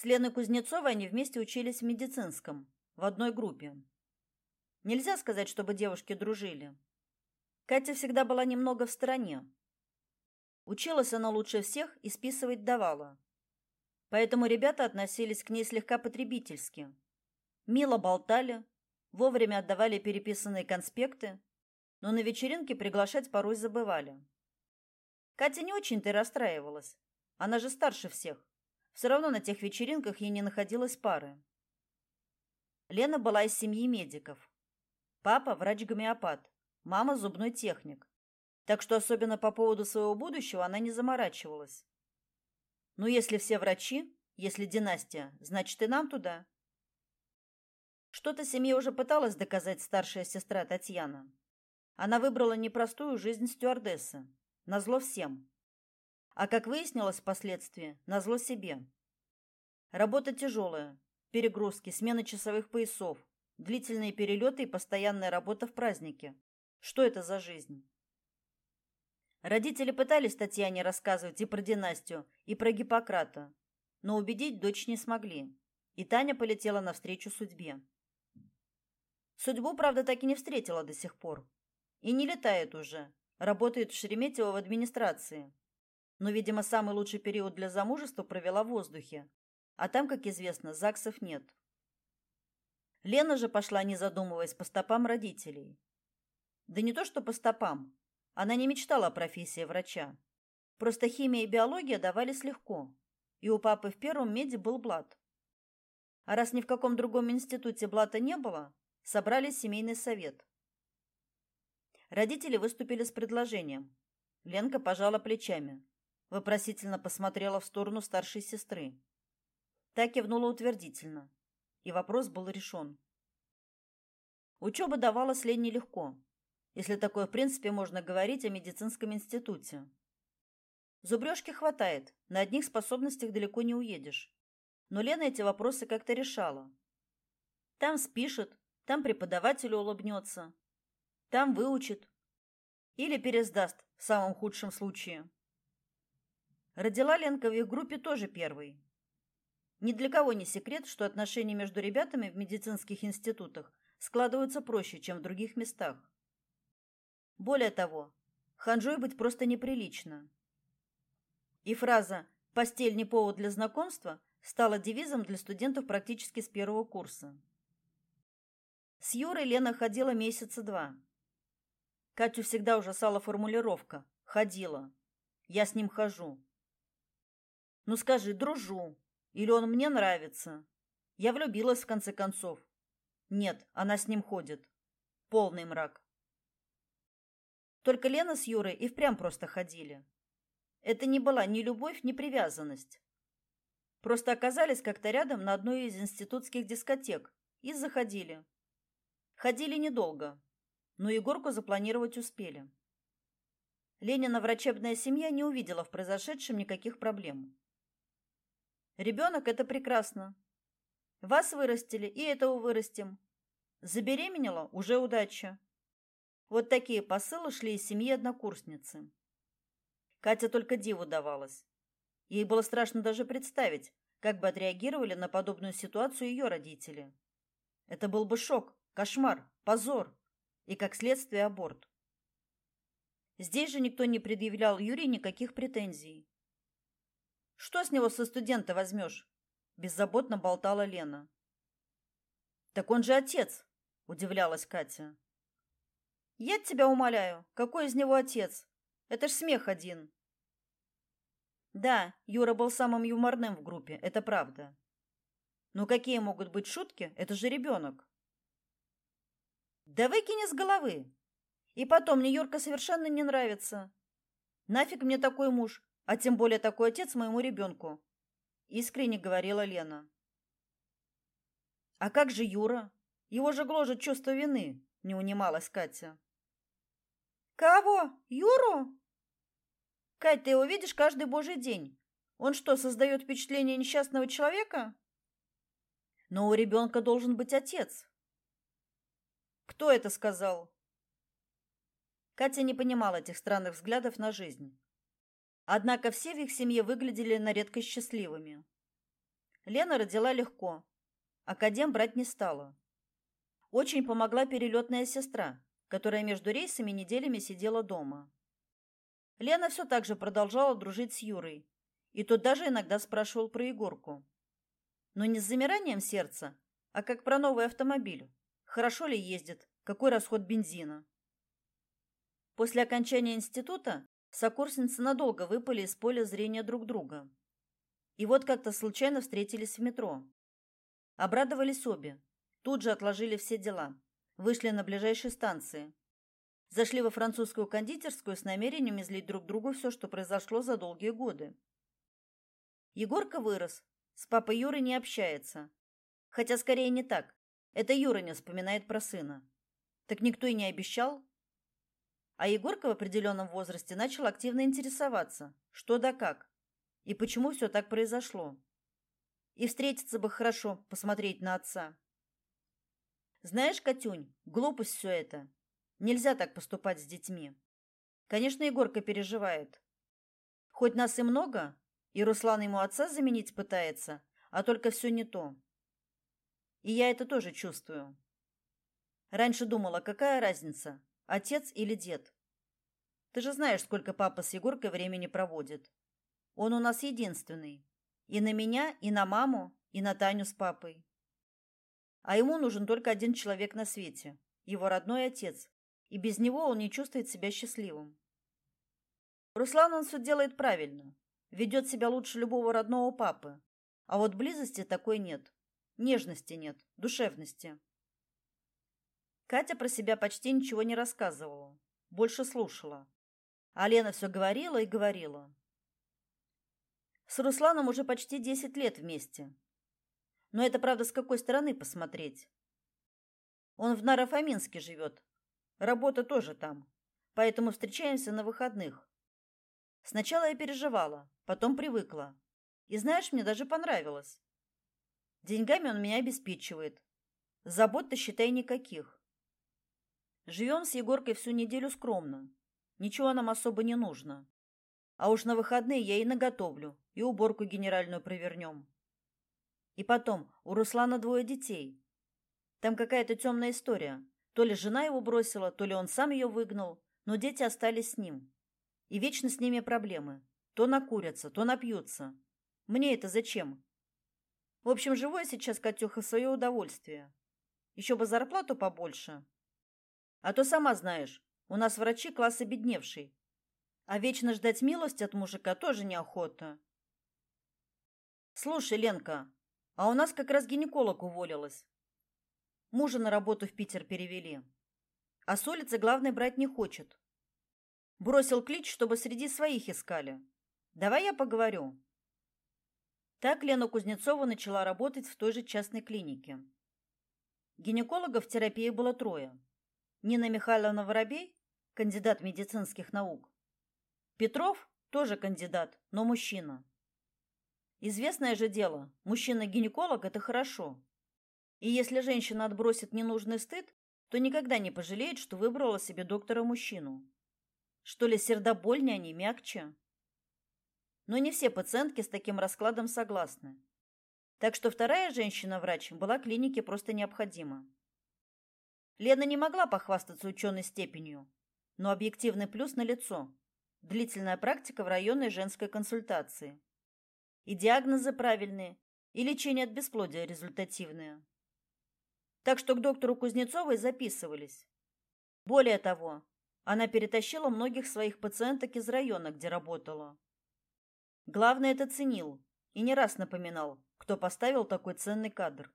С Леной Кузнецовой они вместе учились в медицинском, в одной группе. Нельзя сказать, чтобы девушки дружили. Катя всегда была немного в стороне. Училась она лучше всех и списывать давала. Поэтому ребята относились к ней слегка потребительски. Мило болтали, вовремя отдавали переписанные конспекты, но на вечеринки приглашать порой забывали. Катя не очень-то расстраивалась. Она же старше всех. Все равно на тех вечеринках ей не находилось пары. Лена была из семьи медиков. Папа врач-гомеопат, мама зубной техник. Так что особенно по поводу своего будущего она не заморачивалась. Ну, если все врачи, если династия, значит и нам туда. Что-то семье уже пыталась доказать старшая сестра Татьяна. Она выбрала непростую жизнь стюардессы, назло всем. А как выяснилось впоследствии, назло себе. Работа тяжелая, перегрузки, смена часовых поясов, длительные перелеты и постоянная работа в празднике. Что это за жизнь? Родители пытались Татьяне рассказывать и про династию, и про Гиппократа, но убедить дочь не смогли, и Таня полетела навстречу судьбе. Судьбу, правда, так и не встретила до сих пор. И не летает уже. Работает в Шереметьево в администрации. Но, видимо, самый лучший период для замужества провела в воздухе. А там, как известно, ЗАГСов нет. Лена же пошла, не задумываясь, по стопам родителей. Да не то, что по стопам. Она не мечтала о профессии врача. Просто химия и биология давались легко. И у папы в первом меди был блат. А раз ни в каком другом институте блата не было, собрали семейный совет. Родители выступили с предложением. Ленка пожала плечами, вопросительно посмотрела в сторону старшей сестры. Та кивнула утвердительно, и вопрос был решен. Учеба давалась Лене легко, если такое в принципе можно говорить о медицинском институте. Зубрежки хватает, на одних способностях далеко не уедешь. Но Лена эти вопросы как-то решала. Там спишет, там преподавателю улыбнется. Там выучит. Или пересдаст в самом худшем случае. Родила Ленка в их группе тоже первой. Ни для кого не секрет, что отношения между ребятами в медицинских институтах складываются проще, чем в других местах. Более того, ханжой быть просто неприлично. И фраза «постель не повод для знакомства» стала девизом для студентов практически с первого курса. С Юрой Лена ходила месяца два. Катю всегда ужасала формулировка «ходила». Я с ним хожу. Ну скажи, дружу. Или он мне нравится. Я влюбилась в конце концов. Нет, она с ним ходит. Полный мрак. Только Лена с Юрой и впрямь просто ходили. Это не была ни любовь, ни привязанность. Просто оказались как-то рядом на одной из институтских дискотек и заходили. Ходили недолго, но Егорку запланировать успели. Ленина врачебная семья не увидела в произошедшем никаких проблем. Ребенок – это прекрасно. Вас вырастили, и этого вырастим. Забеременела – уже удача. Вот такие посылы шли из семьи однокурсницы. Катя только диву давалась. Ей было страшно даже представить, как бы отреагировали на подобную ситуацию ее родители. Это был бы шок, Кошмар, позор и, как следствие, аборт. Здесь же никто не предъявлял Юрию никаких претензий. Что с него со студента возьмешь? Беззаботно болтала Лена. Так он же отец, удивлялась Катя. Я тебя умоляю, какой из него отец? Это ж смех один. Да, Юра был самым юморным в группе, это правда. Но какие могут быть шутки? Это же ребенок. Да выкини с головы. И потом мне Юрка совершенно не нравится. Нафиг мне такой муж, а тем более такой отец моему ребенку. Искренне говорила Лена. А как же Юра? Его же гложет чувство вины, не унималась Катя. Кого? Юру? Кать, ты его видишь каждый божий день. Он что, создает впечатление несчастного человека? Но у ребенка должен быть отец. Кто это сказал? Катя не понимала этих странных взглядов на жизнь. Однако все в их семье выглядели на редкость счастливыми. Лена родила легко. Академ брать не стала. Очень помогла перелетная сестра, которая между рейсами неделями сидела дома. Лена все так же продолжала дружить с Юрой, и тот даже иногда спрашивал про Егорку. Но не с замиранием сердца, а как про новый автомобиль. Хорошо ли ездит, какой расход бензина. После окончания института сокурсницы надолго выпали из поля зрения друг друга. И вот как-то случайно встретились в метро. Обрадовались обе. Тут же отложили все дела. Вышли на ближайшей станции. Зашли во французскую кондитерскую с намерением излить друг другу все, что произошло за долгие годы. Егорка вырос, с папой Юрой не общается. Хотя скорее не так. Это Юра не вспоминает про сына. Так никто и не обещал. А Егорка в определенном возрасте начал активно интересоваться, что да как, и почему все так произошло. И встретиться бы хорошо, посмотреть на отца. Знаешь, Катюнь, глупость все это. Нельзя так поступать с детьми. Конечно, Егорка переживает. Хоть нас и много, и Руслан ему отца заменить пытается, а только все не то. И я это тоже чувствую. Раньше думала, какая разница, отец или дед. Ты же знаешь, сколько папа с Егоркой времени проводит. Он у нас единственный. И на меня, и на маму, и на Таню с папой. А ему нужен только один человек на свете его родной отец. И без него он не чувствует себя счастливым. Руслан он все делает правильно. Ведет себя лучше любого родного папы. А вот близости такой нет. Нежности нет, душевности. Катя про себя почти ничего не рассказывала, больше слушала. А Лена все говорила и говорила. С Русланом уже почти десять лет вместе. Но это, правда, с какой стороны посмотреть. Он в Нарафаминске живет. Работа тоже там. Поэтому встречаемся на выходных. Сначала я переживала, потом привыкла. И знаешь, мне даже понравилось. Деньгами он меня обеспечивает. Забот-то, считай, никаких. Живем с Егоркой всю неделю скромно. Ничего нам особо не нужно. А уж на выходные я и наготовлю, и уборку генеральную провернем. И потом, у Руслана двое детей. Там какая-то темная история. То ли жена его бросила, то ли он сам ее выгнал, но дети остались с ним. И вечно с ними проблемы. То накурятся, то напьются. Мне это зачем? В общем, живу я сейчас, Катюха, в свое удовольствие. Еще бы зарплату побольше. А то сама знаешь, у нас врачи класс обедневший. А вечно ждать милости от мужика тоже неохота. Слушай, Ленка, а у нас как раз гинеколог уволилась. Мужа на работу в Питер перевели. А с улицы главный брать не хочет. Бросил клич, чтобы среди своих искали. Давай я поговорю. Так Лена Кузнецова начала работать в той же частной клинике. Гинекологов в терапии было трое. Нина Михайловна Воробей, кандидат медицинских наук. Петров, тоже кандидат, но мужчина. Известное же дело, мужчина-гинеколог – это хорошо. И если женщина отбросит ненужный стыд, то никогда не пожалеет, что выбрала себе доктора-мужчину. Что ли, сердобольнее они, мягче? но не все пациентки с таким раскладом согласны. Так что вторая женщина-врач была клинике просто необходима. Лена не могла похвастаться ученой степенью, но объективный плюс налицо. Длительная практика в районной женской консультации. И диагнозы правильные, и лечение от бесплодия результативное. Так что к доктору Кузнецовой записывались. Более того, она перетащила многих своих пациенток из района, где работала. Главное, это ценил и не раз напоминал, кто поставил такой ценный кадр.